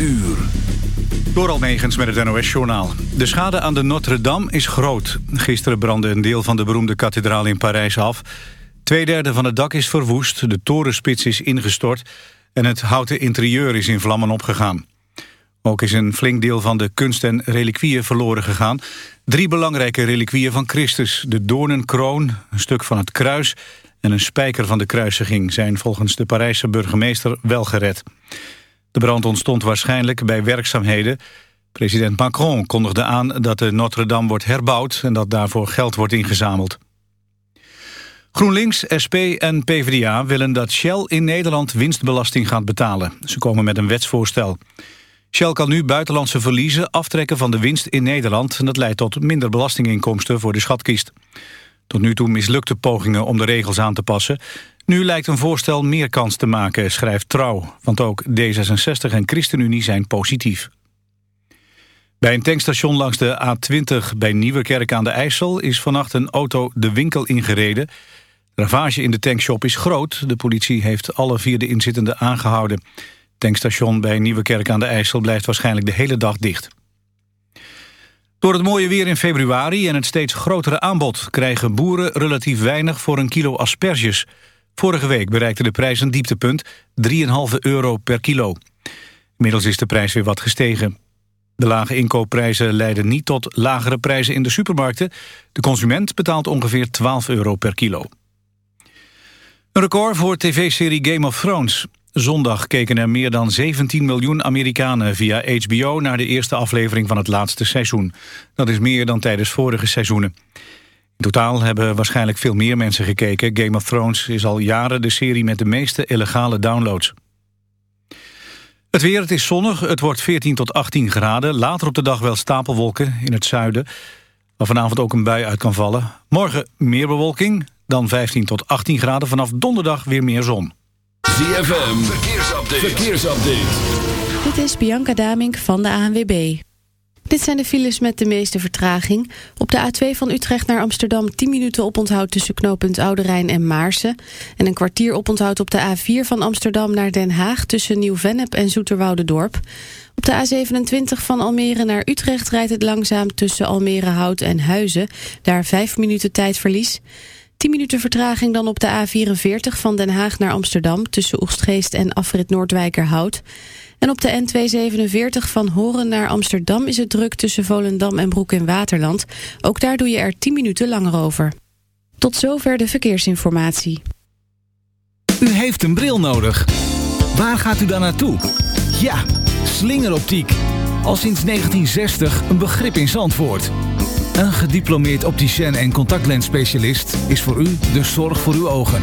uur. Door met het NOS-journaal. De schade aan de Notre-Dame is groot. Gisteren brandde een deel van de beroemde kathedraal in Parijs af. Tweederde van het dak is verwoest, de torenspits is ingestort... en het houten interieur is in vlammen opgegaan. Ook is een flink deel van de kunst en reliquieën verloren gegaan. Drie belangrijke reliquieën van Christus. De doornenkroon, een stuk van het kruis en een spijker van de kruisiging... zijn volgens de Parijse burgemeester wel gered. De brand ontstond waarschijnlijk bij werkzaamheden. President Macron kondigde aan dat de Notre-Dame wordt herbouwd... en dat daarvoor geld wordt ingezameld. GroenLinks, SP en PvdA willen dat Shell in Nederland winstbelasting gaat betalen. Ze komen met een wetsvoorstel. Shell kan nu buitenlandse verliezen aftrekken van de winst in Nederland... en dat leidt tot minder belastinginkomsten voor de schatkist. Tot nu toe mislukte pogingen om de regels aan te passen. Nu lijkt een voorstel meer kans te maken, schrijft Trouw. Want ook D66 en ChristenUnie zijn positief. Bij een tankstation langs de A20 bij Nieuwekerk aan de IJssel... is vannacht een auto de winkel ingereden. De ravage in de tankshop is groot. De politie heeft alle vier de inzittenden aangehouden. tankstation bij Nieuwekerk aan de IJssel blijft waarschijnlijk de hele dag dicht. Door het mooie weer in februari en het steeds grotere aanbod... krijgen boeren relatief weinig voor een kilo asperges. Vorige week bereikte de prijs een dieptepunt, 3,5 euro per kilo. Inmiddels is de prijs weer wat gestegen. De lage inkoopprijzen leiden niet tot lagere prijzen in de supermarkten. De consument betaalt ongeveer 12 euro per kilo. Een record voor tv-serie Game of Thrones. Zondag keken er meer dan 17 miljoen Amerikanen via HBO... naar de eerste aflevering van het laatste seizoen. Dat is meer dan tijdens vorige seizoenen. In totaal hebben waarschijnlijk veel meer mensen gekeken. Game of Thrones is al jaren de serie met de meeste illegale downloads. Het weer, het is zonnig, het wordt 14 tot 18 graden. Later op de dag wel stapelwolken in het zuiden... waar vanavond ook een bui uit kan vallen. Morgen meer bewolking, dan 15 tot 18 graden. Vanaf donderdag weer meer zon. ZFM, verkeersupdate. verkeersupdate. Dit is Bianca Damink van de ANWB. Dit zijn de files met de meeste vertraging. Op de A2 van Utrecht naar Amsterdam 10 minuten oponthoud tussen knooppunt Oude Rijn en Maarsen. En een kwartier oponthoud op de A4 van Amsterdam naar Den Haag tussen Nieuw-Vennep en Zoeterwoude-dorp. Op de A27 van Almere naar Utrecht rijdt het langzaam tussen Almere Hout en Huizen. Daar 5 minuten tijdverlies. 10 minuten vertraging dan op de A44 van Den Haag naar Amsterdam... tussen Oegstgeest en Afrit Noordwijkerhout. En op de N247 van Horen naar Amsterdam is het druk... tussen Volendam en Broek in Waterland. Ook daar doe je er 10 minuten langer over. Tot zover de verkeersinformatie. U heeft een bril nodig. Waar gaat u dan naartoe? Ja, slingeroptiek. Al sinds 1960 een begrip in Zandvoort. Een gediplomeerd opticien en contactlensspecialist is voor u de zorg voor uw ogen.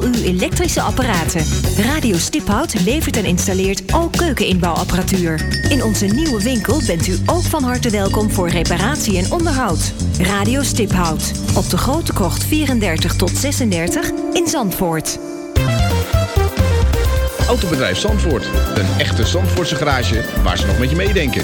uw elektrische apparaten. Radio Stiphout levert en installeert ook keukeninbouwapparatuur. In onze nieuwe winkel bent u ook van harte welkom voor reparatie en onderhoud. Radio Stiphout op de Grote Krocht 34 tot 36 in Zandvoort. Autobedrijf Zandvoort. Een echte Zandvoortse garage waar ze nog met je meedenken.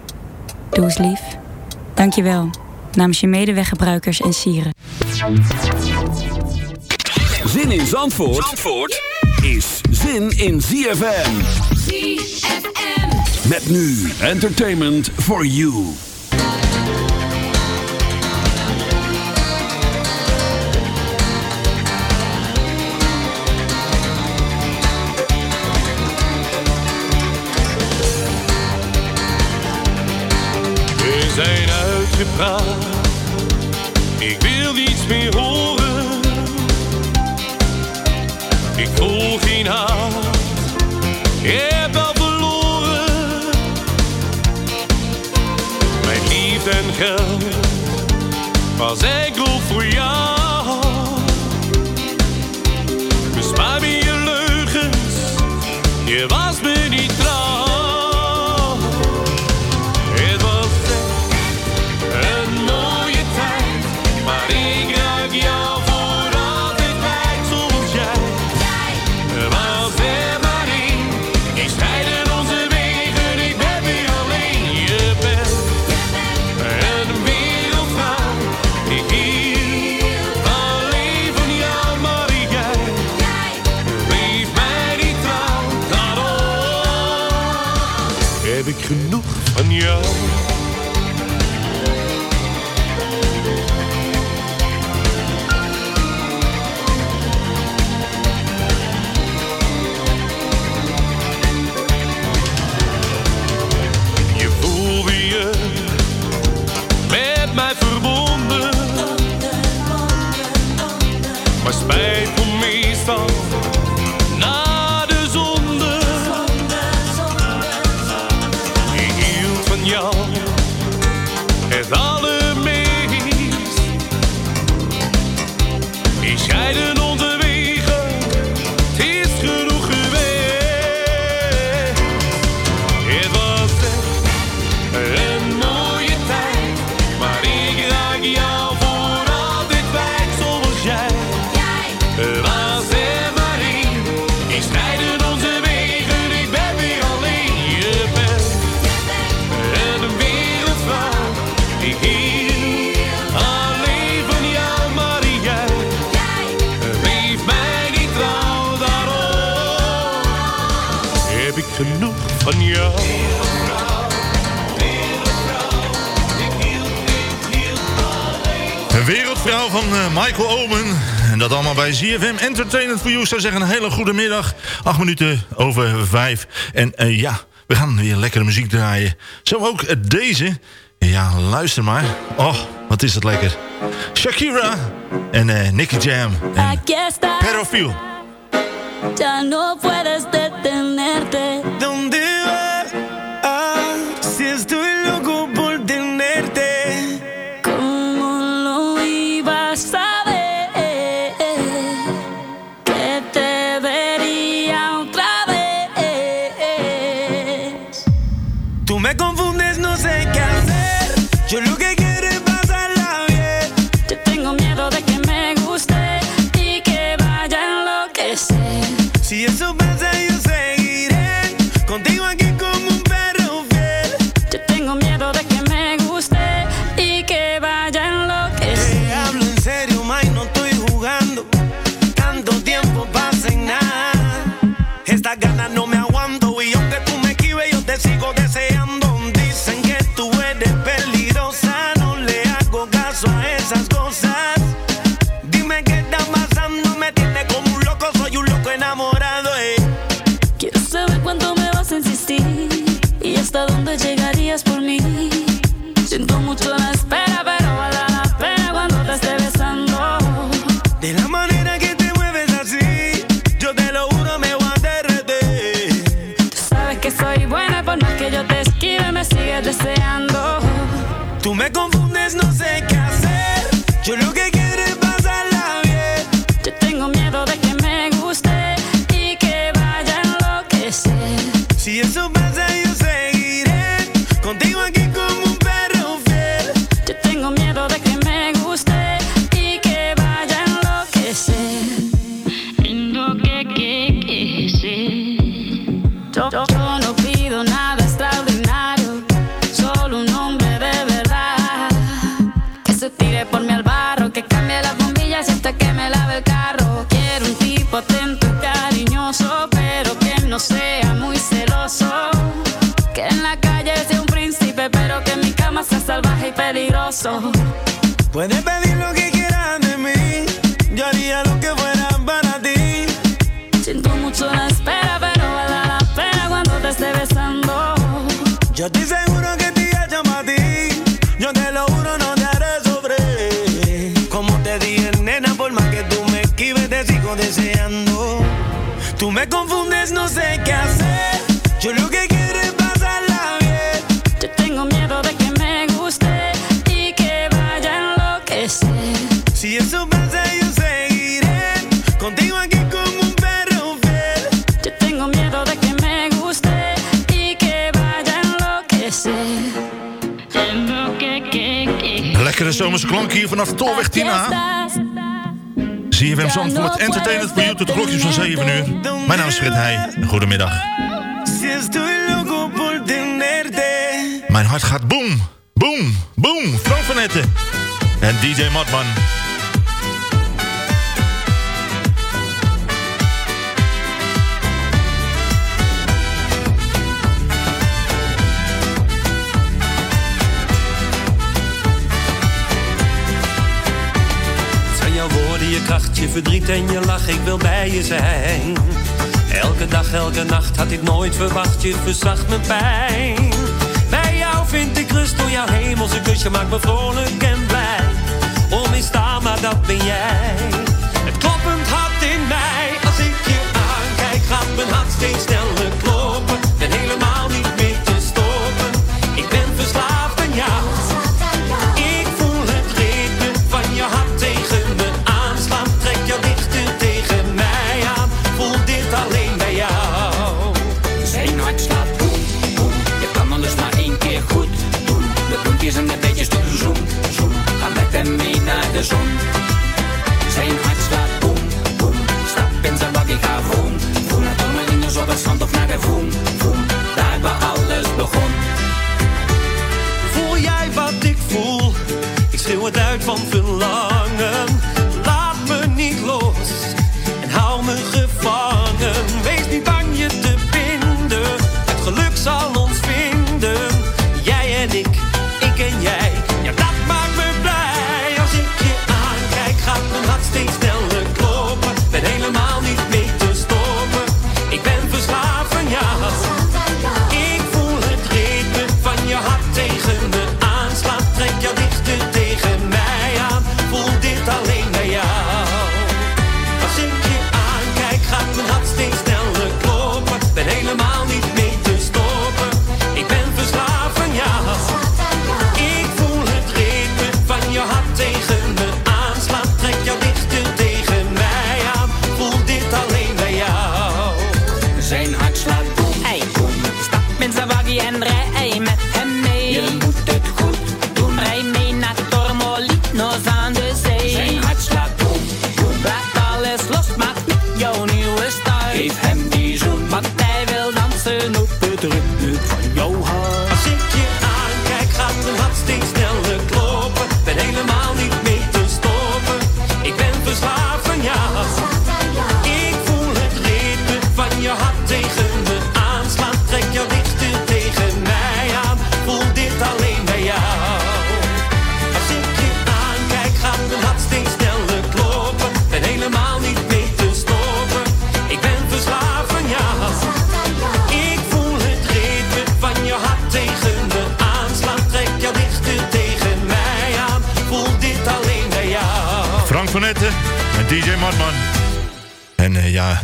Doe eens lief. Dank je wel. Namens je medeweggebruikers en sieren. Zin in Zandvoort, Zandvoort is zin in ZFM. ZFM. Met nu entertainment for you. Uitgepraat. Ik wil niets meer horen. Ik voel geen haat. Ik heb al verloren. Mijn liefde en geld was enkel voor jou. Bespaar me je leugens. Je was me scheiden van eh, Michael Omen. En dat allemaal bij ZFM Entertainment for You. Ik zou zeggen, een hele goede middag. Acht minuten over vijf. En eh, ja, we gaan weer lekkere muziek draaien. Zo ook eh, deze. Ja, luister maar. Oh, wat is dat lekker. Shakira en eh, Nicky Jam. En. Pedophile. Ya no puedes detenerte. De zomerse klank hier vanaf Tolweg 10A. CFM Zandvoort, entertainment voor u tot de klokjes van 7 uur. Mijn naam is Fred Heij, goedemiddag. Mijn hart gaat boem, boem, boem. Frank van Etten en DJ Madman. je kracht, je verdriet en je lach, ik wil bij je zijn. Elke dag, elke nacht had ik nooit verwacht, je verzacht mijn pijn. Bij jou vind ik rust door jouw hemelse kusje, maakt me vrolijk en blij. Onmisbaar, dat ben jij. Het kloppend hart in mij, als ik je aankijk, gaat mijn hart steeds sneller kloppen.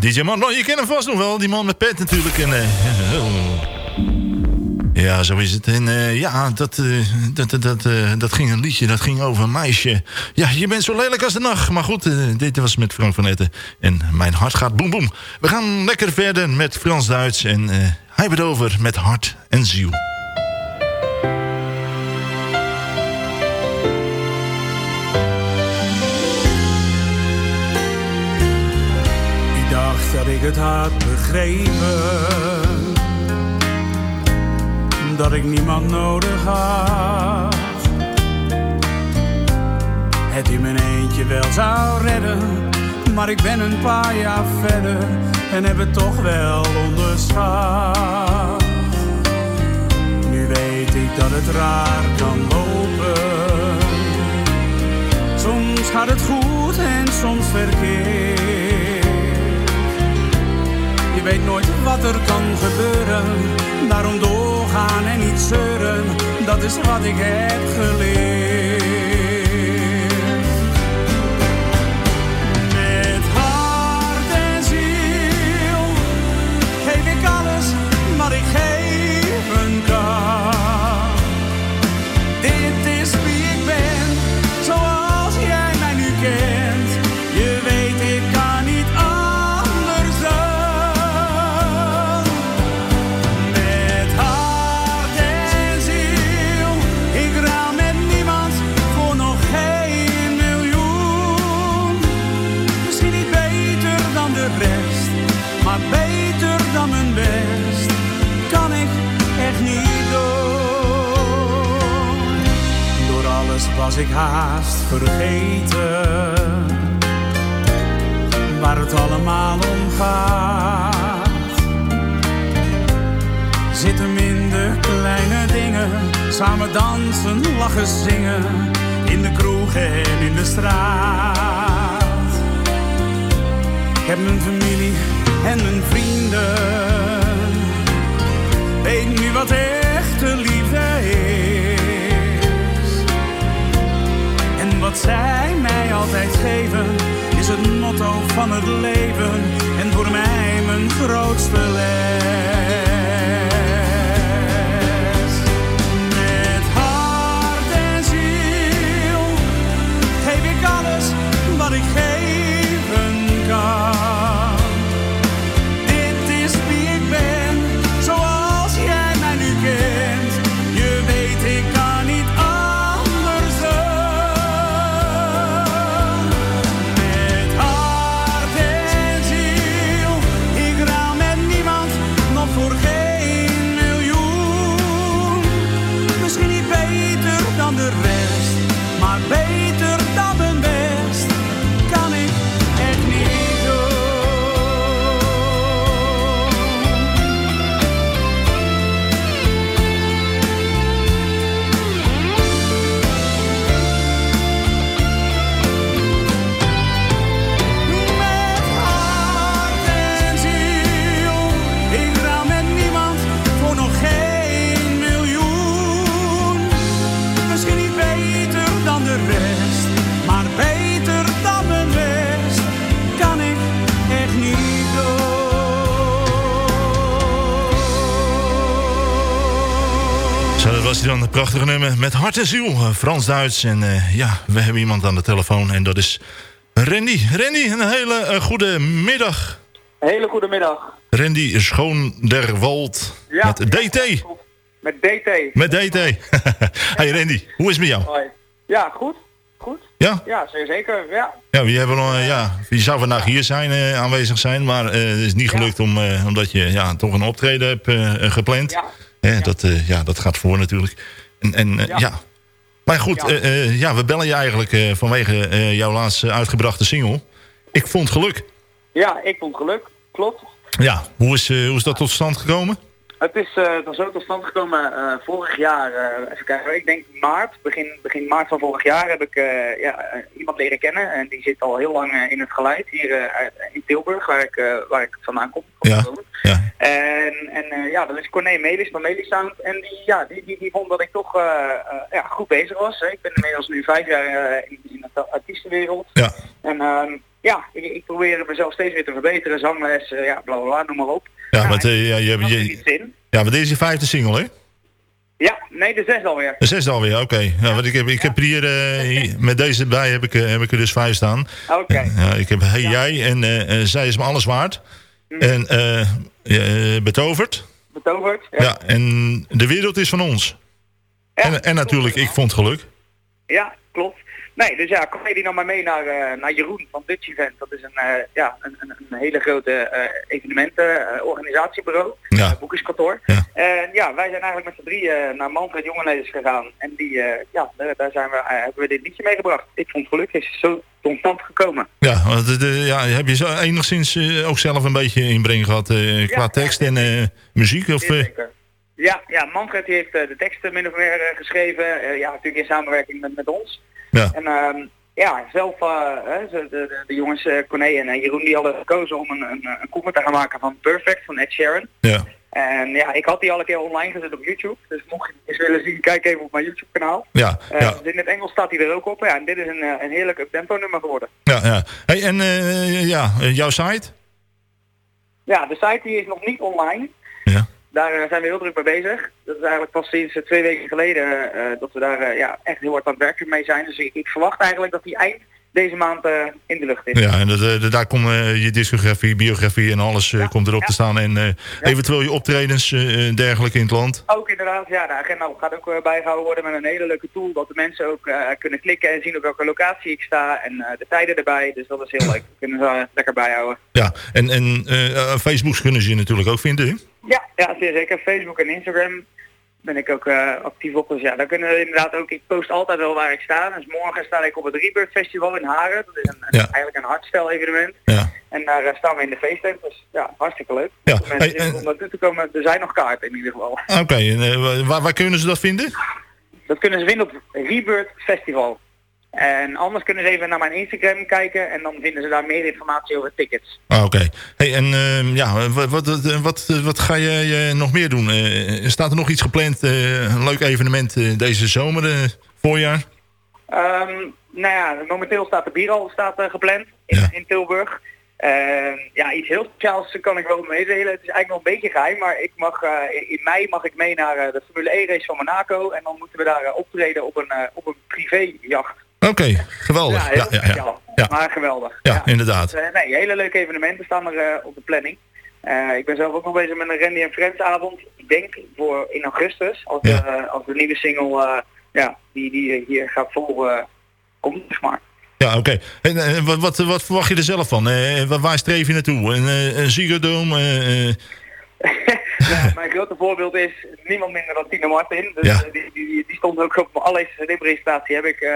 DJ Marlon, je kent hem vast nog wel. Die man met pet natuurlijk. Eh, ja, zo is het. En eh, ja, eh, dat, dat, dat, dat, dat ging een liedje. Dat ging over een meisje. Ja, je bent zo lelijk als de nacht. Maar goed, dit was met Frank van Etten. En mijn hart gaat boem boem. We gaan lekker verder met Frans Duits. En hij het over met hart en ziel. ik het had begrepen dat ik niemand nodig had. Het in mijn eentje wel zou redden, maar ik ben een paar jaar verder en heb het toch wel onderschat. Nu weet ik dat het raar kan lopen. Soms gaat het goed en soms verkeerd. Je weet nooit wat er kan gebeuren. Daarom doorgaan en niet zeuren, dat is wat ik heb geleerd. Ik haast vergeten. Waar het allemaal om gaat. Zit hem in de kleine dingen. Samen dansen, lachen, zingen. In de kroeg en in de straat. Ik heb mijn familie en mijn vrienden. Weet nu wat echte liefde is. Wat zij mij altijd geven, is het motto van het leven. En voor mij mijn grootste les. Dan, een prachtige nummer met hart en ziel. eh, Frans-Duits. En eh, ja, we hebben iemand aan de telefoon en dat is Randy. Randy, een hele eh, goede middag. Hele goede middag. Randy Schoonderwald Ja. met DT. Met DT. Met DT. hey Randy, hoe is het met jou? Hoi. Ja, goed. Goed. Ja? Ja, zeker. Ja. Ja, we hebben ja, je zou vandaag hier zijn, aanwezig zijn, maar het is niet gelukt om, omdat je ja, toch een optreden hebt eh, eh, Ja. Eh, Dat, eh, ja, dat gaat voor natuurlijk. En, en eh, Ja. Maar goed, Ja. ja. ja, we bellen je eigenlijk eh, vanwege eh, jouw laatste uitgebrachte single. Ik vond geluk. Ja, ik vond geluk. Klopt. Ja, hoe is, eh, hoe is dat tot stand gekomen? Het is eh, dan zo tot stand gekomen eh, vorig jaar, eh, even kijken, ik denk maart, begin, begin maart van vorig jaar heb ik eh, ja, eh, iemand leren kennen en die zit al heel lang eh, in het geluid hier eh, in Tilburg, waar ik, eh, waar ik vandaan kom. Ja. En, en eh, ja, dat is Corné Melis van Melis Sound. En die, ja, die, die, die vond dat ik toch eh, eh, ja, goed bezig was. Hè. Ik ben inmiddels nu vijf jaar eh, in, in de artiestenwereld. Ja. En ehm, ja, ik, ik probeer mezelf steeds weer te verbeteren. Zangles, eh, ja, bla bla bla, noem maar op. Ja, want eh, ja, je, hebt- je, ja, maar dit is je vijfde single, hè? Ja, nee, de zesde alweer. De zesde alweer, oké. Ja, want ik heb, ik heb hier, eh, hier- met deze bij heb ik, eh, heb ik er dus vijf staan. Oké. Ja, ik heb Hey Jij en Zij is me alles waard. En eh, eh, Betoverd. Betoverd. Ja. en De wereld is van ons. En, en natuurlijk Ik vond geluk. Ja, klopt. Nee, dus ja, kom je die nou maar mee naar, eh, naar Jeroen van Dutch Event. Dat is een, eh, ja, een, een, een hele grote eh evenementen-organisatiebureau, Ja. boekingskantoor. En ja, wij zijn eigenlijk met z'n drieën naar Manfred Jongenlezers gegaan. En die, ja, daar, zijn we, hebben we dit liedje meegebracht. Ik vond het gelukkig, is zo tot stand gekomen. Ja, want ja, heb je zo enigszins ook zelf een beetje inbreng gehad eh, qua tekst en muziek? Of, Ja, ja, Manfred heeft de teksten min of meer geschreven. Ja, natuurlijk in samenwerking met, met ons. Ja. En ehm, ja, zelf, ze- de, de, de jongens eh Corné en eh, Jeroen die hadden gekozen om een, een, een cover te gaan maken van Perfect van Ed Sheeran. Ja. En ja, ik had die al een keer online gezet op YouTube. Dus mocht je eens willen zien, kijk even op mijn YouTube kanaal. ja, dus in het Engels staat hij er ook op. Ja, en dit is een, een heerlijk up-tempo nummer geworden. ja, ja. Hey, en ja, jouw site? Ja, de site die is nog niet online. Ja. Daar eh, zijn we heel druk mee bezig. Dat is eigenlijk pas sinds eh, twee weken geleden eh, dat we daar ja, echt heel hard aan het werken mee zijn. Dus ik, ik verwacht eigenlijk dat die eind deze maand eh, in de lucht is. Ja, en dat, eh, daar komt eh, je discografie, biografie en alles komt erop te staan. En eventueel je optredens en dergelijke in het land. Ook inderdaad, ja, de agenda gaat ook eh, bijgehouden worden met een hele leuke tool. Dat de mensen ook kunnen klikken en zien op welke locatie ik sta. En de tijden erbij. Dus dat is heel leuk. kunnen ze lekker bijhouden. Ja, en, en Facebook kunnen ze je natuurlijk ook vinden. hè? Ja, ja, zeer zeker. Facebook en Instagram ben ik ook eh, actief op. Dus ja, daar kunnen we inderdaad ook. Ik post altijd wel waar ik sta. Dus morgen sta ik op het Rebirth Festival in Haren. Dat is een, eigenlijk een hardstyle evenement. Ja. En daar eh, staan we in de feesttent. Dus ja, hartstikke leuk. Ja. Hey, om naartoe te komen, er zijn nog kaarten in ieder geval. Oké, en eh, waar, waar kunnen ze dat vinden? Dat kunnen ze vinden op Rebirth Festival. En anders kunnen ze even naar mijn Instagram kijken en dan vinden ze daar meer informatie over tickets. Ah, Oké. Hey, en ehm, ja, wat, wat, wat, wat, wat ga je eh, nog meer doen? Eh, staat er nog iets gepland? eh, een leuk evenement eh, deze zomer, eh, voorjaar? Ehm, nou ja, momenteel staat de bierhal staat, eh, gepland in, in Tilburg. Ehm, ja, iets heel speciaals kan ik wel meedelen. Het is eigenlijk nog een beetje geheim, maar ik mag, eh, in mei mag ik mee naar eh, de Formule E race van Monaco. En dan moeten we daar eh, optreden op een, eh, op een privéjacht. Oké, geweldig. Ja, Ja, ja, ja. Maar geweldig. Ja, inderdaad. Dus, eh, nee, hele leuke evenementen staan er eh, op de planning. Eh, ik ben zelf ook nog bezig met een Randy en Friends avond. Ik denk voor in augustus, als, de, als de nieuwe single ja, die, die hier gaat vol eh, komt, zeg maar. Ja, oké. En wat, wat, wat verwacht je er zelf van? Eh, waar, streef je naartoe? Een, eh, een Nou, mijn grote voorbeeld is niemand minder dan Tino Martin. Dus, Ja. eh, die, die, die stond ook op mijn allereerste CD-presentatie. Heb ik eh,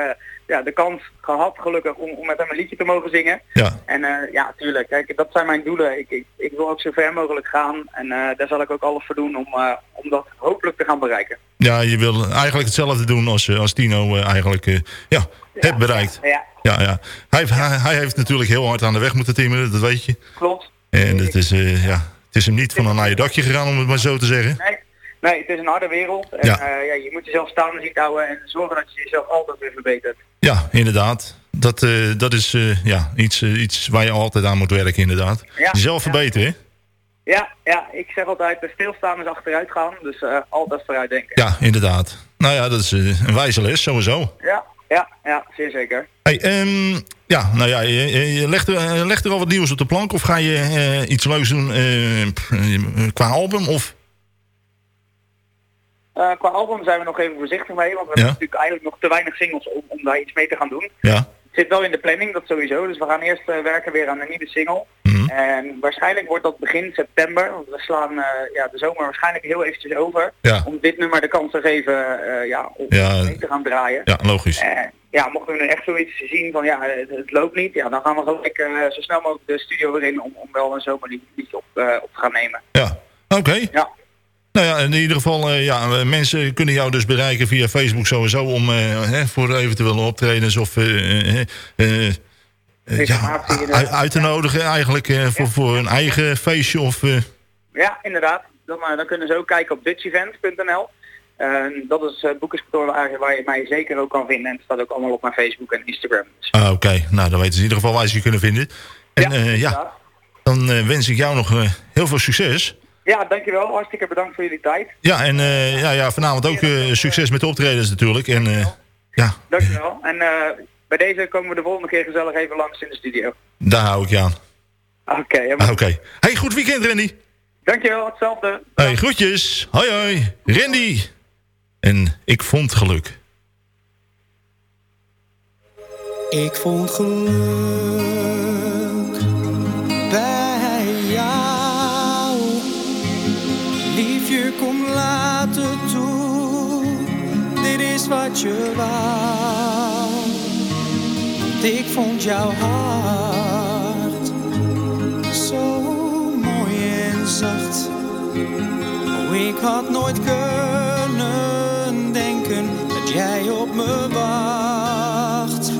ja, de kans gehad, gelukkig, om, om met hem een liedje te mogen zingen. Ja. En eh, ja, tuurlijk. Kijk, dat zijn mijn doelen. Ik, ik, ik wil ook zo ver mogelijk gaan. En daar zal ik ook alles voor doen om, om dat hopelijk te gaan bereiken. ja, je wil eigenlijk hetzelfde doen als, als Tino eigenlijk eh, ja, hebt bereikt. Ja, Ja, ja. Hij, hij, hij heeft natuurlijk heel hard aan de weg moeten timmeren, dat weet je. klopt. En het is, ja, het is hem niet van een naar je dakje gegaan, om het maar zo te zeggen. Nee, nee, het is een harde wereld. En Ja. ja. ja, je moet jezelf staande zien houden en zorgen dat je jezelf altijd weer verbetert. Ja, inderdaad. Dat, eh, dat is eh, ja, iets, eh, iets waar je altijd aan moet werken, inderdaad. Ja, Jezelf verbeteren, hè? Ja, ja, ik zeg altijd, eh, stilstaan is achteruit gaan. Dus eh, altijd vooruit denken. Ja, inderdaad. Nou ja, dat is eh, een wijze les, sowieso. Ja, ja, ja, zeer zeker. Hey, ehm, ja, nou ja, je, legt, er, eh, legt er al wat nieuws op de plank? Of ga je eh, iets leuks doen eh, qua album? Of, qua album zijn we nog even voorzichtig mee, want we hebben natuurlijk eigenlijk nog te weinig singles om, om daar iets mee te gaan doen. ja, zit wel in de planning, dat sowieso. Dus we gaan eerst eh, werken weer aan een nieuwe single. Mhm. En waarschijnlijk wordt dat begin september, want we slaan eh, ja, de zomer waarschijnlijk heel eventjes over. Ja. Om dit nummer de kans te geven eh, ja, om Ja. mee te gaan draaien. ja, logisch. Ja, mochten we nu echt zoiets zien van ja, het, het loopt niet, ja, dan gaan we gelijk zo snel mogelijk de studio weer in om, om wel een zomerliedje op, op te gaan nemen. Ja, oké. Ja. Nou ja, in ieder geval, eh, ja, eh, mensen kunnen jou dus bereiken via Facebook sowieso... om eh, hè, voor eventuele optredens of eh, ja, uit te nodigen eigenlijk voor, voor een eigen feestje of... Ja, inderdaad. Dan, dan kunnen ze ook kijken op dutchevent.nl. En dat is het boekingskantoor waar, waar je mij zeker ook kan vinden. En het staat ook allemaal op mijn Facebook en Instagram. Dus ah, Oké, nou dan weten ze in ieder geval waar ze je kunnen vinden. En ja, ja dan wens ik jou nog heel veel succes. Ja, dankjewel. Hartstikke bedankt voor jullie tijd. Ja, en eh, ja, ja, vanavond ook eh, succes met de optredens natuurlijk. En eh, ja, Dankjewel. En eh, bij deze komen we de volgende keer gezellig even langs in de studio. daar hou ik je aan. Oké, helemaal Ah, Oké. Hey, goed weekend Randy. Dankjewel, hetzelfde. Hey, groetjes. Hoi hoi. Randy. En ik vond geluk. Ik vond geluk wat je ik vond jouw hart zo mooi en zacht. Oh, ik had nooit kunnen denken dat jij op me wacht.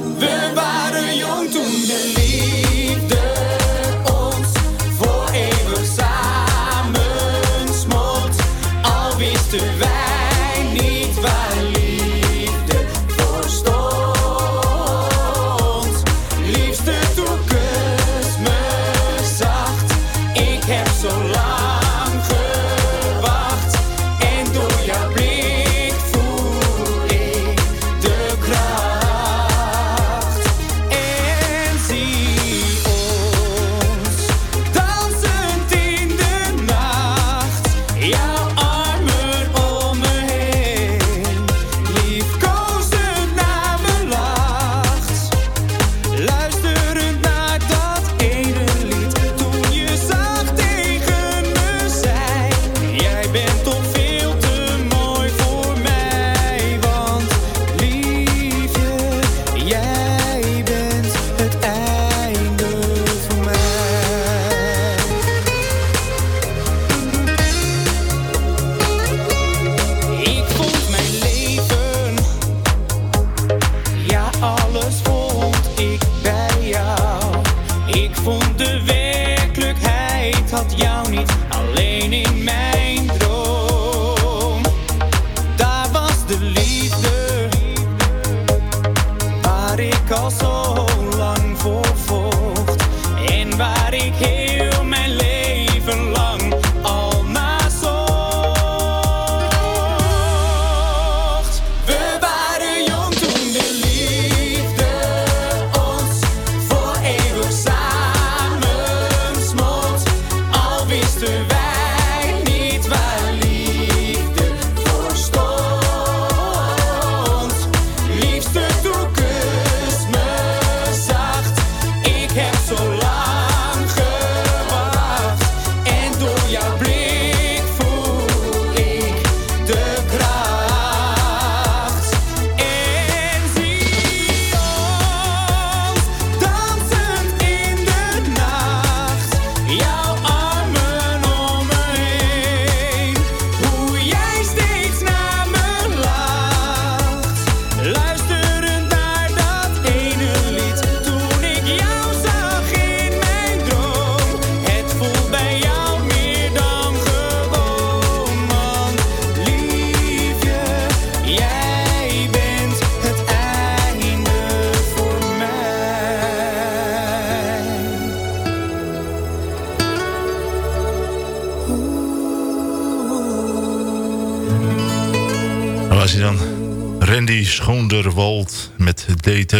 Schoonderwald met DT.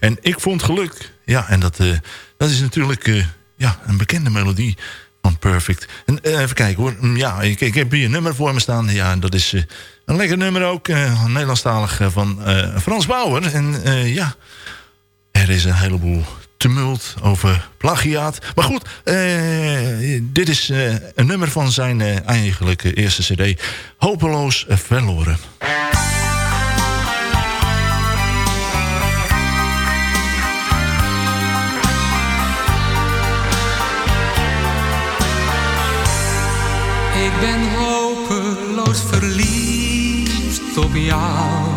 En ik vond geluk. Ja, en dat, eh, dat is natuurlijk eh, ja, een bekende melodie van Perfect. En, eh, even kijken hoor. Mm, Ja, ik, ik heb hier een nummer voor me staan. Ja, dat is een lekker nummer ook. Nederlandstalig van Frans Bauer. En ja, er is een heleboel tumult over plagiaat. Maar goed, dit is een nummer van zijn eigenlijke eerste cd. Hopeloos verloren. Verliefd op jou.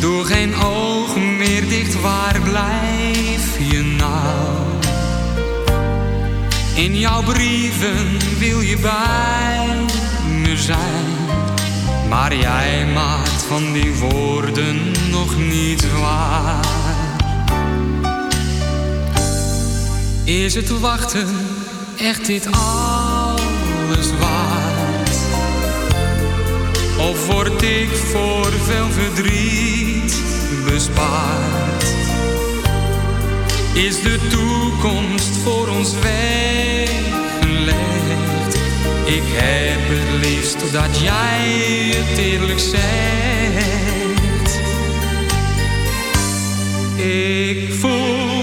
Doe geen ogen meer dicht, waar blijf je nou? In jouw brieven wil je bij me zijn. Maar jij maakt van die woorden nog niet waar. Is het wachten echt dit alles waard? Of word ik voor veel verdriet bespaard? Is de toekomst voor ons weggelegd? Ik heb het liefst dat jij het eerlijk zegt. Ik voel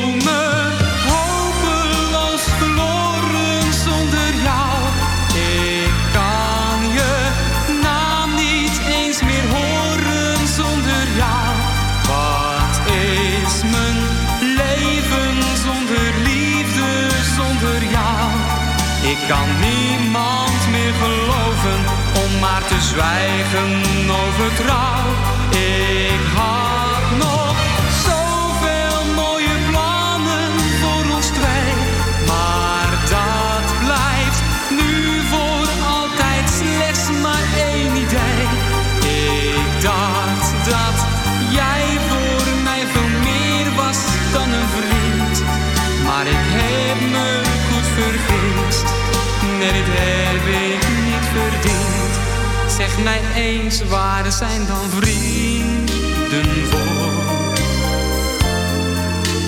Mij eens, waar zijn dan vrienden voor?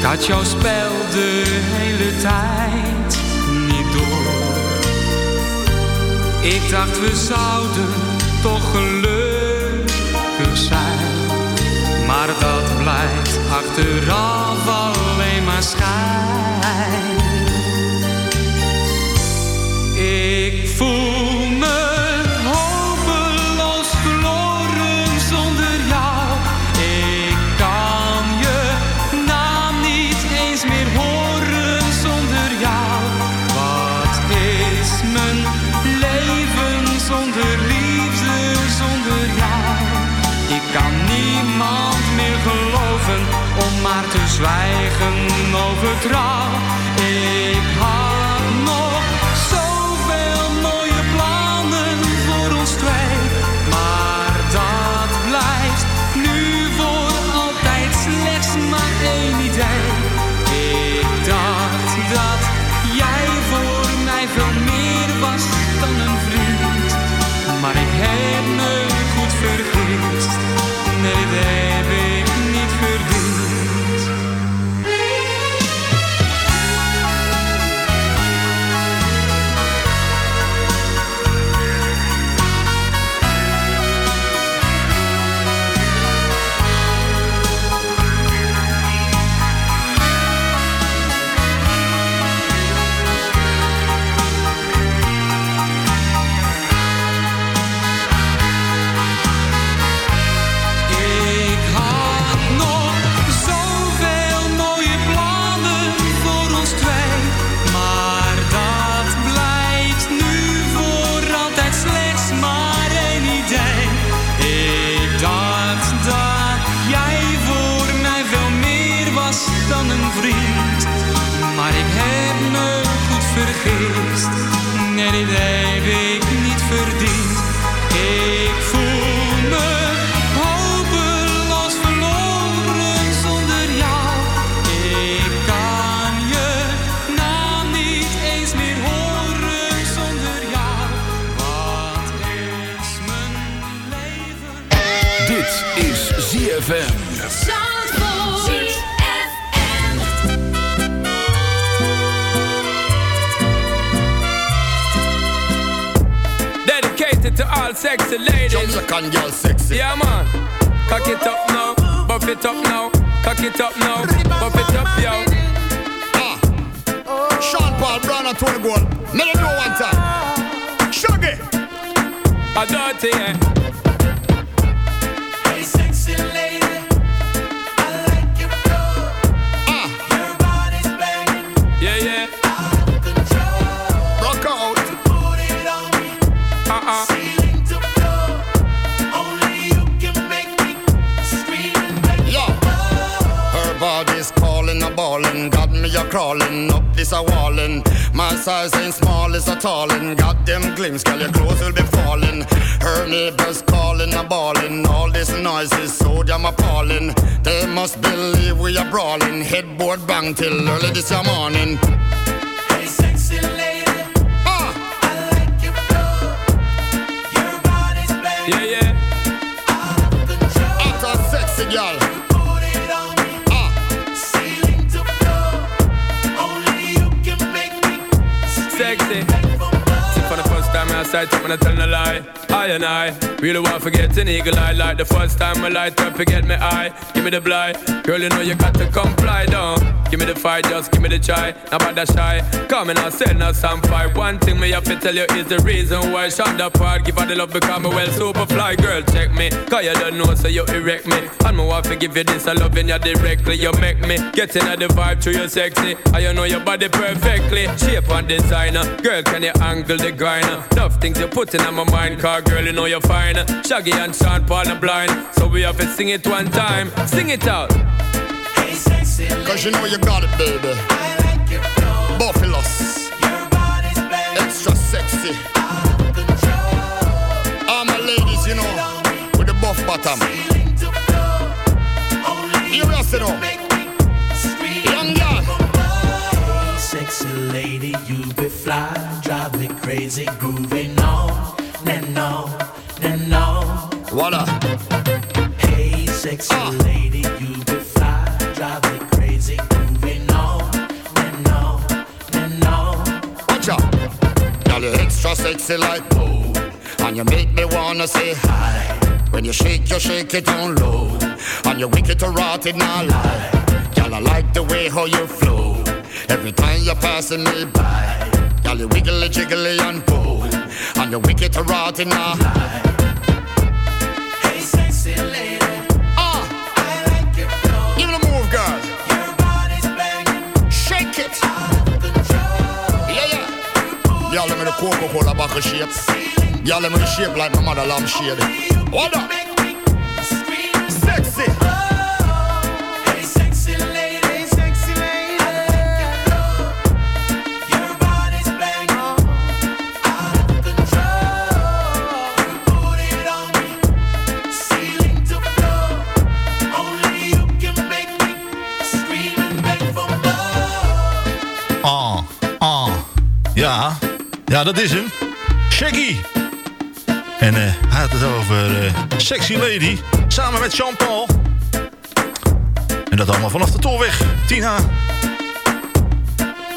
Ik jouw spel de hele tijd niet door. Ik dacht we zouden toch gelukkig zijn. Maar dat blijkt achteraf alleen maar schijn. Ik voel te zwijgen over trouw. Ik To all sexy ladies. Jamaican girl sexy. Yeah, man. Cock it up now. Buff it up now. Cock it up now. Buff it up, yo. Sean Paul, Brown and Tony Gold. Let them know one time. Shuggy. A dirty, eh? Crawling up this a wallin'. My size ain't small, it's a tallin'. Got them glimpse, girl, your clothes will be falling. Her neighbors calling a ballin'. All this noise is so damn appalling. They must believe we are brawling. Headboard bang till early this morning. Hey, sexy lady. Ah! I like your flow. Your body's banging. Yeah, yeah. Hot and sexy girl. Outside, I'm gonna tell no lie. I and I really want to get an eagle eye like the first time I light up, forget me eye. Give me the blind, girl, you know you got to comply, down. Give me the fight, just give me the try. Now about that shy, come and I'll send us some fight. One thing me have to tell you is the reason why shot the part. Give her the love because me well super fly, girl, check me. Cause you don't know, so you erect me. And want to give you this, I loving you directly. You make me get in the vibe to you sexy. And you know your body perfectly. Shape and designer, girl, can you angle the grinder? Enough things you put in my mind, car girl, you know you're fine. Shaggy and Sean Paul and blind, so we have to sing it one time. Sing it out. hey Cause you know you got it, baby. Buffaloes. Extra sexy. All my ladies, you know, with the buff bottom. You rest it up. Young girl. Hey, sexy lady, you be fly, drive me crazy, grooving on and on and on. Voila. Hey, sexy ah. lady, you be fly, drive me crazy, grooving on and on and on. Watch out. Girl, you extra sexy like boom. And you make me wanna say hi. When you shake, you shake it down low. And you wicked to rot it now lie. Girl, I like the way how you flow. Every time you're passing me by. Girl, you wiggly jiggly and pull. And you wicked to rot it now. Hey, sexy lady. Ah. I like your flow. Give it a move, girl. Your body's banging. Shake it. Yeah, yeah. Y'all let me the Coca-Cola bottle shape. Y'all let me the shape like my mother lamb shade. Hold up. Ja, dat is hem. Shaggy. En eh, hij had het over eh, Sexy Lady. Samen met Jean-Paul. En dat allemaal vanaf de Tolweg. Tina.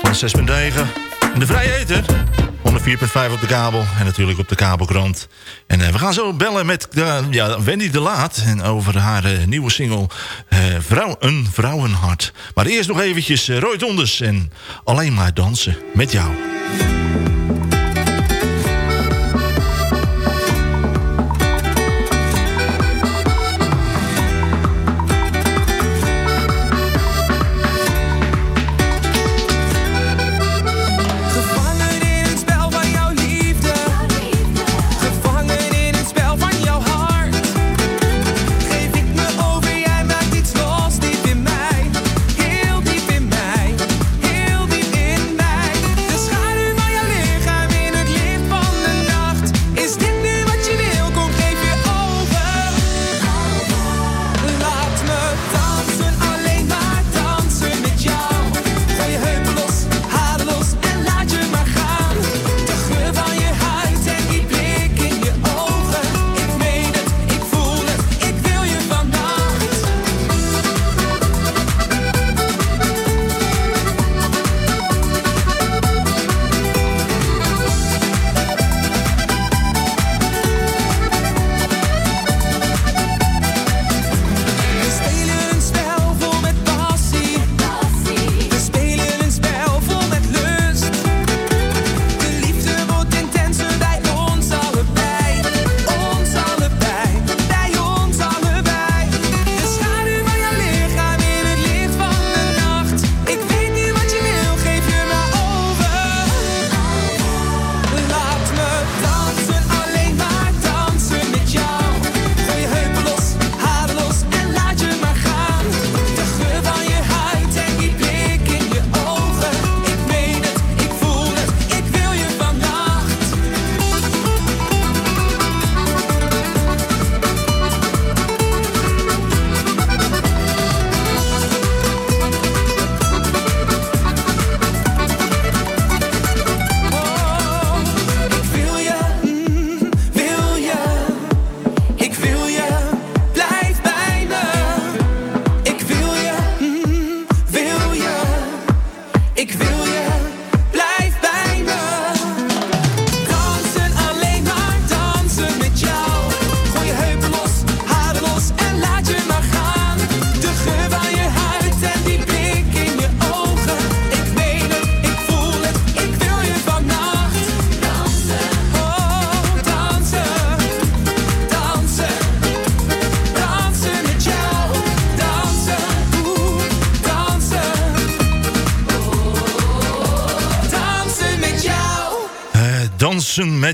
Van 6.9. En de Vrije Eter. 104.5 op de kabel. En natuurlijk op de kabelkrant. En eh, we gaan zo bellen met ja, Wendy de Laat. En over haar nieuwe single Vrouw, Een Vrouwenhart. Maar eerst nog eventjes Roy Donders. En alleen maar dansen met jou.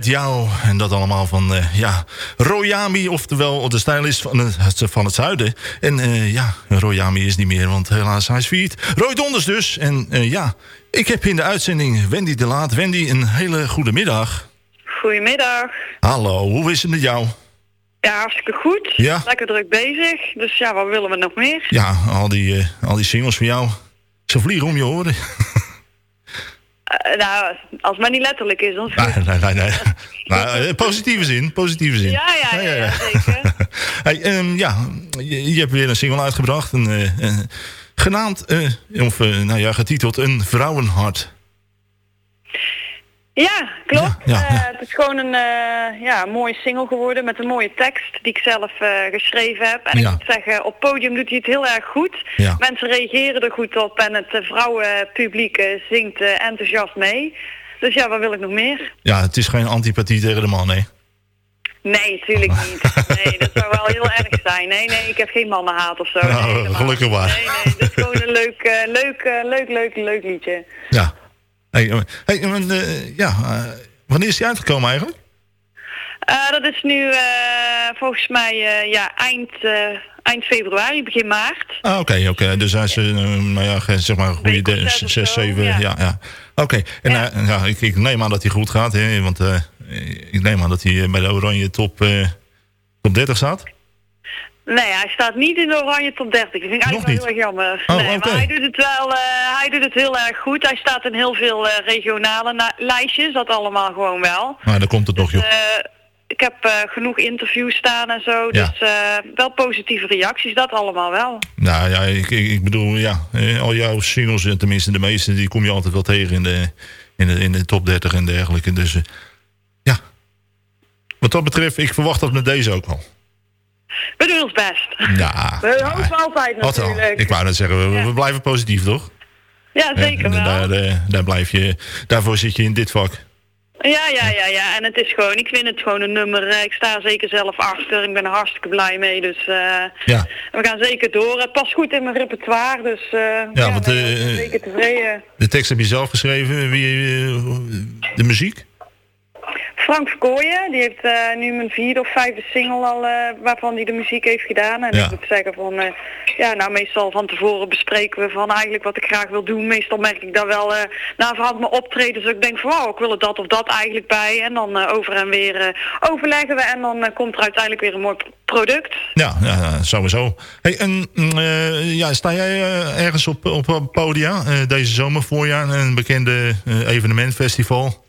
Met jou. En dat allemaal van, eh, ja, Royami, oftewel de stylist van het, van het zuiden. En eh, ja, Royami is niet meer, want helaas hij is failliet. Roy Donders dus. En eh, ja, ik heb in de uitzending Wendy de Laat. Wendy, een hele goede middag. Goedemiddag. Hallo, hoe is het met jou? Ja, hartstikke goed. Ja. Lekker druk bezig. Dus ja, wat willen we nog meer? Ja, al die, al die singles van jou. Ze vliegen om je oren. Nou, als het maar niet letterlijk is, dan Nee, nee, nee. nee. Maar, eh, positieve zin, positieve zin. Ja, ja, ja, ja, zeker. Hey, ehm, ja, je, je hebt weer een single uitgebracht. Een, eh, genaamd, eh, of nou ja, getiteld Een Vrouwenhart. Ja, klopt. Ja, ja, Eh, het is gewoon een eh, ja, mooie single geworden met een mooie tekst die ik zelf eh, geschreven heb. En ik moet zeggen, op podium doet hij het heel erg goed. Ja. Mensen reageren er goed op en het vrouwenpubliek zingt enthousiast mee. Dus ja, wat wil ik nog meer? Ja, het is geen antipathie tegen de man, nee. Nee, natuurlijk niet. Nee, dat zou wel heel erg zijn. Nee, nee, ik heb geen mannenhaat of zo. Nou, gelukkig maar. Nee, nee, het is gewoon een leuk, leuk, leuk, leuk, leuk liedje. Ja. Hey, eh, hey, eh, eh, ja, wanneer is die uitgekomen eigenlijk? Dat is nu volgens mij ja, eind, eind februari, begin maart. Ah, oké, oké. Dus hij is, nou ja, zeg maar, een goede Week of de- zes of zes, zo, zeven, ja, ja. ja. Oké, en eh, ja, ik, ik neem aan dat hij goed gaat, hè, want ik neem aan dat hij bij de Oranje top, top 30 staat. Nee, hij staat niet in de oranje top 30. Dat vind ik eigenlijk wel heel erg jammer. Oh, nee, maar hij doet het wel, eh, hij doet het heel erg goed. Hij staat in heel veel eh, regionale na- lijstjes, dat allemaal gewoon wel. Maar dan komt het nog, joh. Eh, ik heb genoeg interviews staan en zo, Ja. dus wel positieve reacties, dat allemaal wel. Nou ja, ik, ik, bedoel, ja, al jouw singles, tenminste de meeste, die kom je altijd wel tegen in de, in de, in de top 30 en dergelijke. Dus ja, wat dat betreft, ik verwacht dat met deze ook wel. We doen ons best. Ja, We hopen altijd natuurlijk. Ik wou net zeggen, we, we blijven positief, toch? Ja, zeker En wel. Daar, eh, daar blijf je, daarvoor zit je in dit vak. Ja, ja, ja, ja. En het is gewoon, ik vind het gewoon een nummer. eh, Ik sta er zeker zelf achter. Ik ben er hartstikke blij mee. Dus eh, Ja. we gaan zeker door. Het past goed in mijn repertoire. Dus eh, ja, want, eh, zeker tevreden. De tekst heb je zelf geschreven, wie, eh, de muziek? Frank Verkooyen, die heeft eh, nu mijn vierde of vijfde single al, eh, waarvan hij de muziek heeft gedaan. En Ja. ik moet zeggen van, eh, ja, nou meestal van tevoren bespreken we van eigenlijk wat ik graag wil doen. Meestal merk ik daar wel, na verhaal mijn optredens, dat ik denk van, wow, ik wil er dat of dat eigenlijk bij. En dan over en weer overleggen we en dan komt er uiteindelijk weer een mooi product. Ja, ja sowieso. Hey, en, mm, ja, sta jij ergens op, op podia eh, deze zomer, voorjaar, een bekende evenementfestival?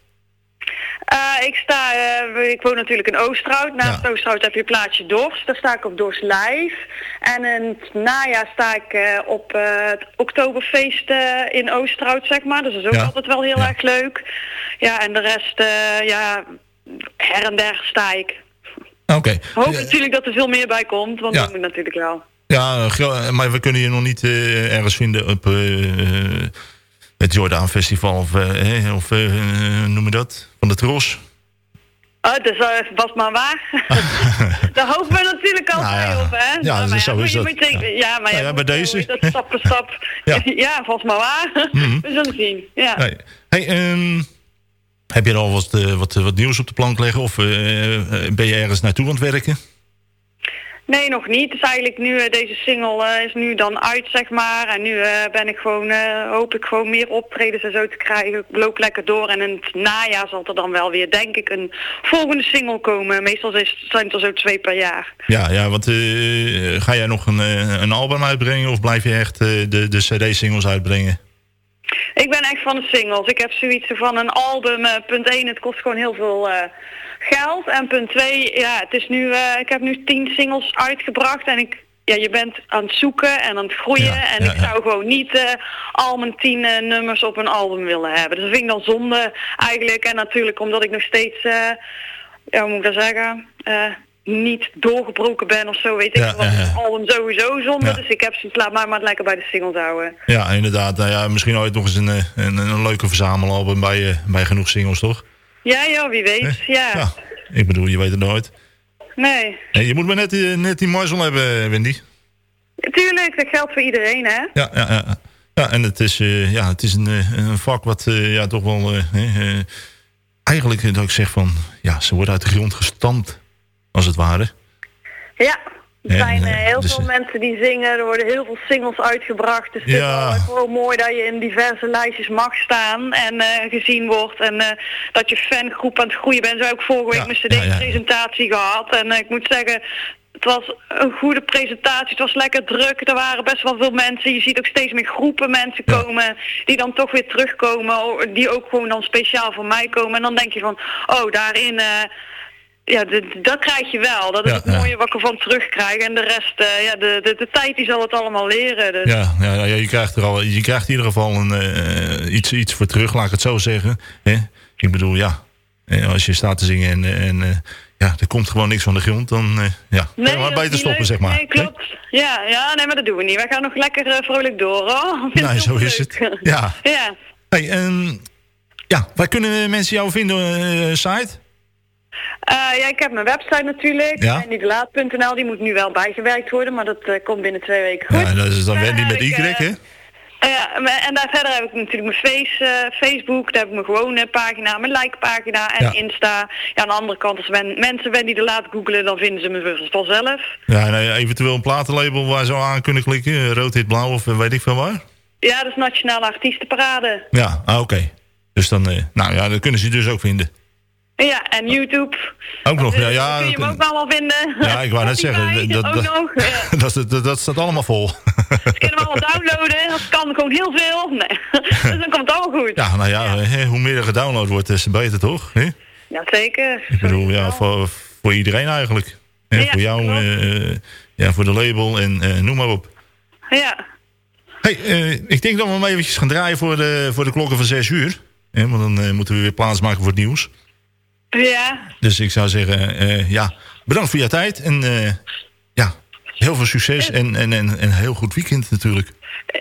Eh, ik sta, eh, ik woon natuurlijk in Oosterhout. Naast Oosterhout heb je het plaatsje Dorst. Daar sta ik op Dorst Live. En in het najaar sta ik eh, op het Oktoberfeest in Oosterhout, zeg maar. Dus dat is ook Ja. altijd wel heel erg leuk. Ja, en de rest, ja, her en der sta ik. Oké. Hoop natuurlijk dat er veel meer bij komt, want Ja. dat moet natuurlijk wel. Ja, maar we kunnen je nog niet ergens vinden op het Jordaan Festival of, eh, eh, of eh, noem je dat? Van de Tros. Oh, dus uh, was maar waar. Daar hopen we natuurlijk altijd Nou ja. op, hè? Ja, Nou, maar zo moet is dat. denken- ja, maar Nou ja, ja, bij deze. Dat stap voor stap. Ja. ja. vast maar waar. Mhm. We zullen zien. Ja. Hey, hey, ehm, heb je al wat, eh, wat, wat nieuws op de plank liggen? Of eh, eh, ben je ergens naartoe aan het werken? Nee, nog niet. Dus eigenlijk nu, eh, deze single eh, is nu dan uit, zeg maar. En nu eh, ben ik gewoon, hoop ik gewoon meer optredens en zo te krijgen. Ik loop lekker door. En in het najaar zal er dan wel weer, denk ik, een volgende single komen. Meestal is, zijn het er zo twee per jaar. Ja, ja want ga jij nog een, een album uitbrengen of blijf je echt de, de cd-singles uitbrengen? Ik ben echt van de singles. Ik heb zoiets van een album. punt 1, het kost gewoon heel veel geld. En punt 2, ja, het is nu, eh, ik heb nu 10 singles uitgebracht. En ik, ja, je bent aan het zoeken en aan het groeien. en ik zou gewoon niet eh, al mijn 10 eh, nummers op een album willen hebben. Dus dat vind ik dan zonde eigenlijk. En natuurlijk omdat ik nog steeds, ja, hoe moet ik dat zeggen... niet doorgebroken ben of zo, weet ik. Ja. Een album sowieso zonde. Dus ik heb zoiets, laat mij maar lekker bij de singles houden. Ja, inderdaad. Nou ja, misschien ooit nog eens een, een, een leuke verzamelalbum bij, bij genoeg singles, toch? Ja, ja, wie weet. Ja. Ik bedoel, je weet het nooit. Nee. Je moet maar net, die- net die mazzel hebben, Wendy. Tuurlijk, dat geldt voor iedereen, hè? Ja, ja, ja. ja en het is, eh, ja, het is een, eh, een vak wat eh, ja, toch wel... eh, eh, eigenlijk eh, dat ik zeg van... Ja, ze worden uit de grond gestampt, als het ware. Ja, er zijn eh, heel dus, veel mensen die zingen. Er worden heel veel singles uitgebracht. Dus het is Ja. gewoon mooi dat je in diverse lijstjes mag staan en eh, gezien wordt. En eh, dat je fangroep aan het groeien bent. Zo heb ik vorige week mijn ja, ja. cd-presentatie gehad. En ik moet zeggen, het was een goede presentatie. Het was lekker druk. Er waren best wel veel mensen. Je ziet ook steeds meer groepen mensen komen die dan toch weer terugkomen. Die ook gewoon dan speciaal voor mij komen. En dan denk je van, oh, daarin... ja, dat krijg je wel. Dat is Ja, het ja. mooie wat ik ervan terugkrijg. En de rest, eh, ja, de, de, de tijd die zal het allemaal leren. Dus. Ja, ja, ja, je, krijgt er al, je krijgt in ieder geval een, eh, iets, iets voor terug, laat ik het zo zeggen. Hè? Ik bedoel, ja, als je staat te zingen en, en eh, ja, er komt gewoon niks van de grond, dan ja, je maar beter niet stoppen, leuk. zeg maar. Nee, klopt. Ja, ja, nee, maar dat doen we niet. Wij gaan nog lekker vrolijk door, hoor. Nou, zo is het. Ja. ja. Hey, ehm, ja, waar kunnen mensen jou vinden, site? Eh, ja, ik heb mijn website natuurlijk. Ja. Wendydelaat.nl. Die moet nu wel bijgewerkt worden, maar dat eh, komt binnen twee weken goed. Ja, dat is dan Wendy met Y, hè? Eh, Ja, en daar verder heb ik natuurlijk mijn face, eh, Facebook, daar heb ik mijn gewone pagina, mijn like-pagina en Ja. Insta. Ja, aan de andere kant, als men, mensen ben die er laat googelen, dan vinden ze me vanzelf. Ja, en eventueel een platenlabel waar ze aan kunnen klikken. Rood, wit, blauw of weet ik veel waar. Ja, dat is Nationale Artiestenparade. Ja, ah, oké. Dus dan, nou ja, dat kunnen ze dus ook vinden. Ja, en YouTube. Ook nog, ja. Dus ja kun je hem ook allemaal vinden. Ja, ik wou net zeggen, dat, ook dat, dat, dat, dat staat allemaal vol. Ze kunnen hem allemaal downloaden. Dat kan gewoon heel veel. Nee. dus dan komt het allemaal goed. Ja, nou ja, eh, hoe meer er gedownload wordt, des te beter toch? Ja, zeker. Ik bedoel, ja, voor, voor iedereen eigenlijk. Voor jou, eh, eh, ja, voor de label en eh, noem maar op. Ja. Hey, eh, ik denk dat we hem eventjes gaan draaien voor de, voor de klokken van 6 uur. Want dan eh, moeten we weer plaatsmaken voor het nieuws. Ja, Dus ik zou zeggen, eh, ja, bedankt voor je tijd. En eh, ja, heel veel succes en, en, en, en een heel goed weekend natuurlijk.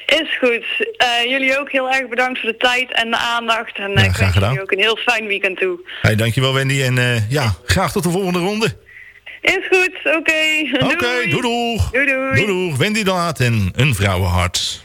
is goed. Eh, jullie ook heel erg bedankt voor de tijd en de aandacht. En Ja, ik graag wens gedaan. jullie ook een heel fijn weekend toe. Hey, dankjewel Wendy en ja, graag tot de volgende ronde. Is goed, oké. Oké, doei doeg. Doei doei. Doei doeg. Wendy de Laat en een vrouwenhart.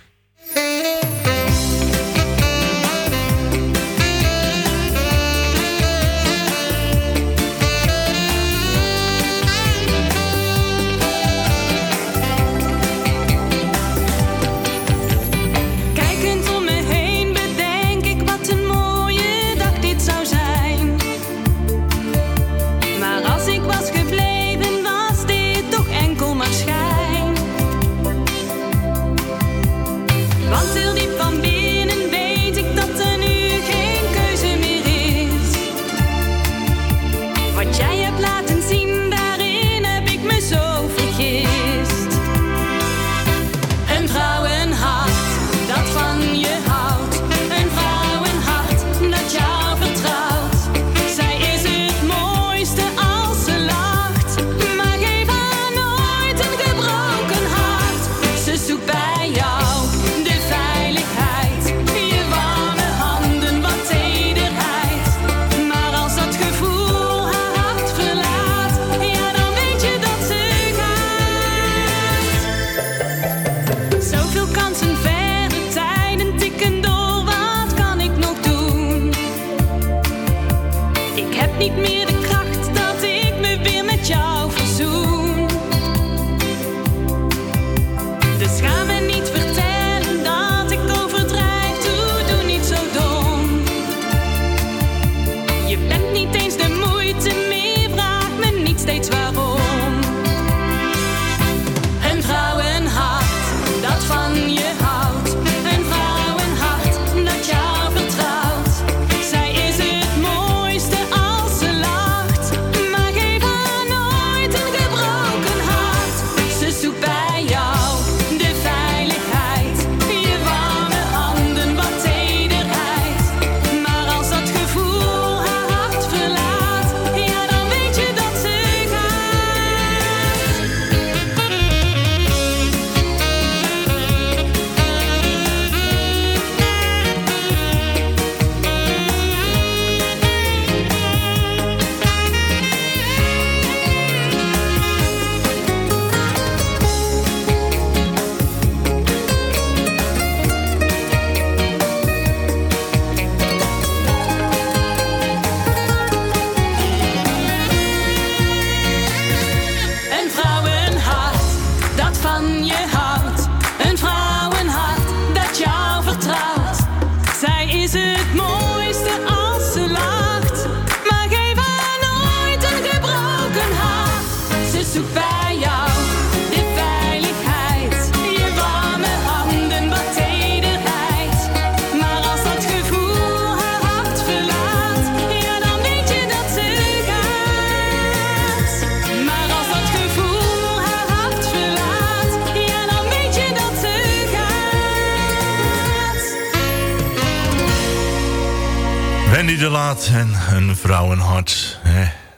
en een vrouwenhart.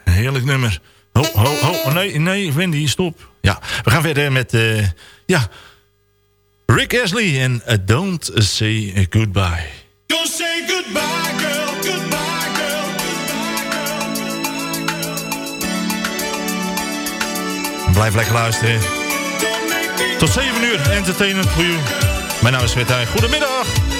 Een heerlijk nummer. Ho, ho, ho. Nee, nee, Wendy, stop. Ja, we gaan verder met... Eh, ja, Rick Ashley en eh, Don't Say Goodbye. Don't say goodbye, girl, goodbye, girl, goodbye, girl. Blijf lekker luisteren. Tot 7 uur, entertainment voor u. Mijn naam is Wetijn. Goedemiddag.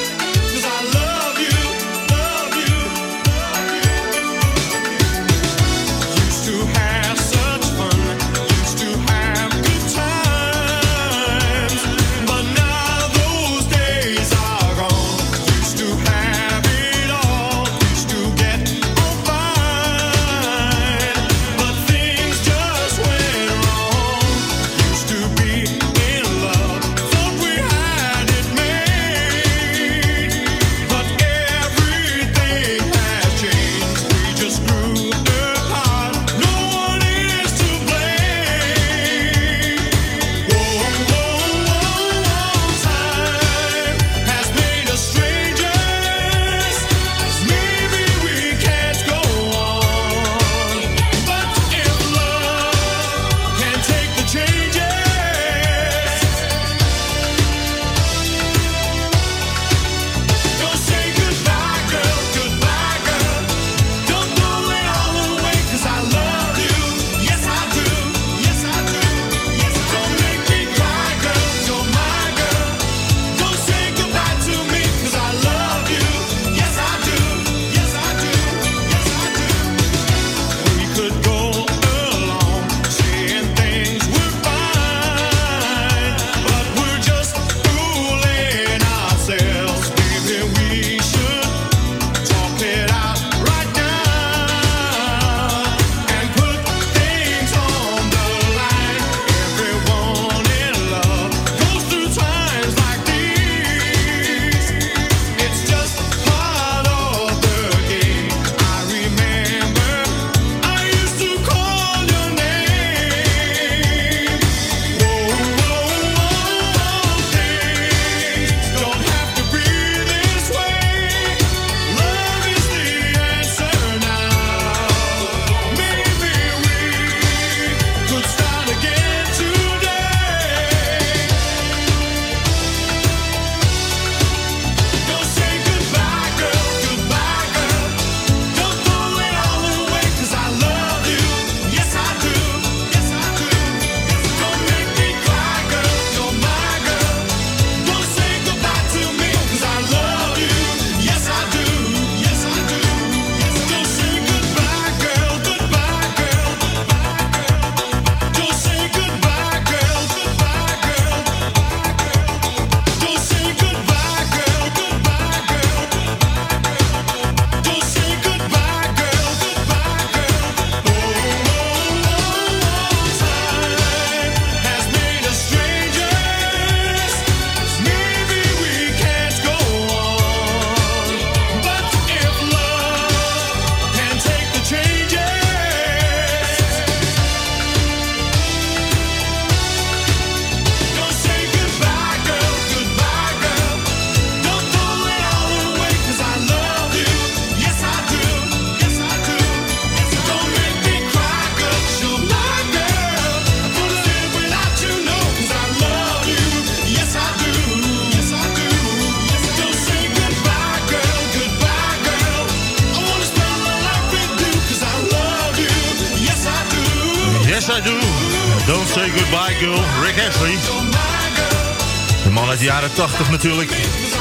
natuurlijk.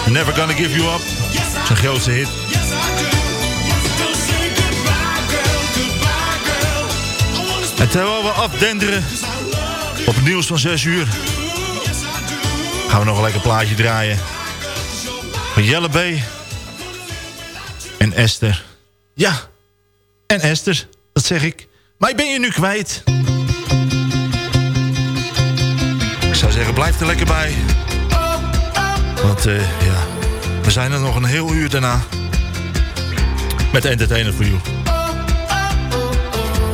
Never Gonna Give You Up. Zijn grootste hit. En terwijl we afdenderen op het nieuws van 6 uur... gaan we nog een lekker plaatje draaien. Van Jelle B. En Esther. Ja, en Esther, dat zeg ik. Maar ik ben je nu kwijt. Ik zou zeggen, blijf er lekker bij. Want eh, ja, we zijn er nog een heel uur daarna. Met Entertainer for You.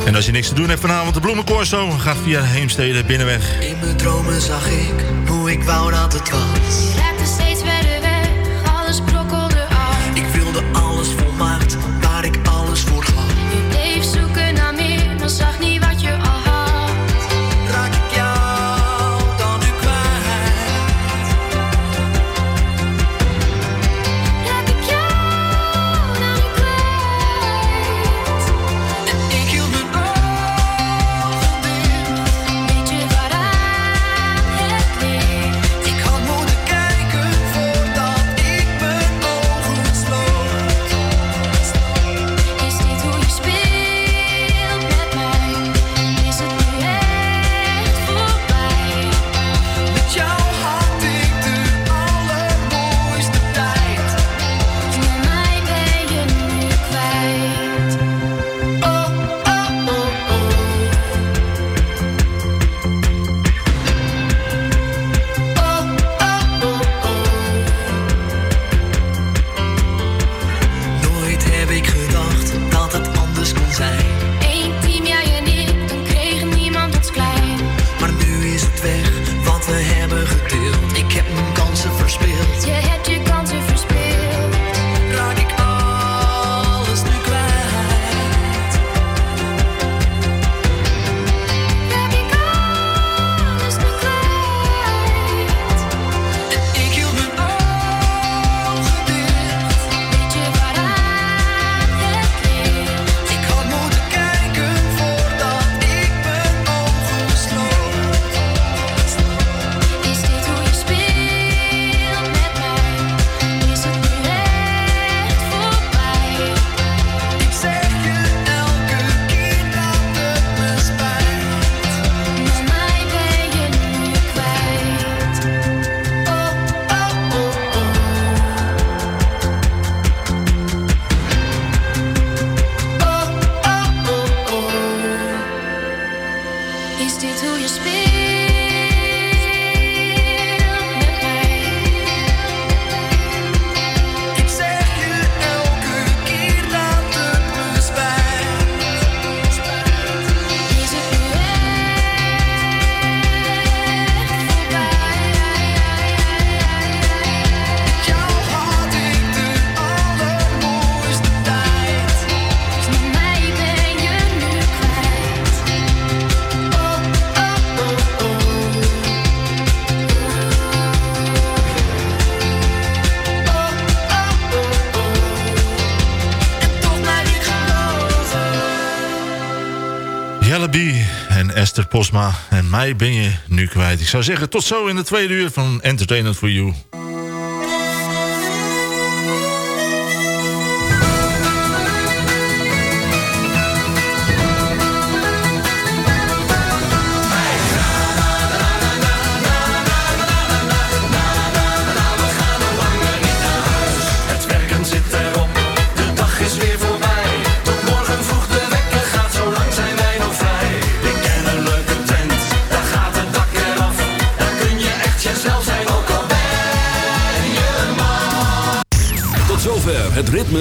En als je niks te doen hebt vanavond, de Bloemencorso gaat via Heemstede binnenweg. In mijn dromen zag ik hoe ik wou dat het was. Esther Posma. En mij ben je nu kwijt. Ik zou zeggen, tot zo in de tweede uur van Entertainment for You.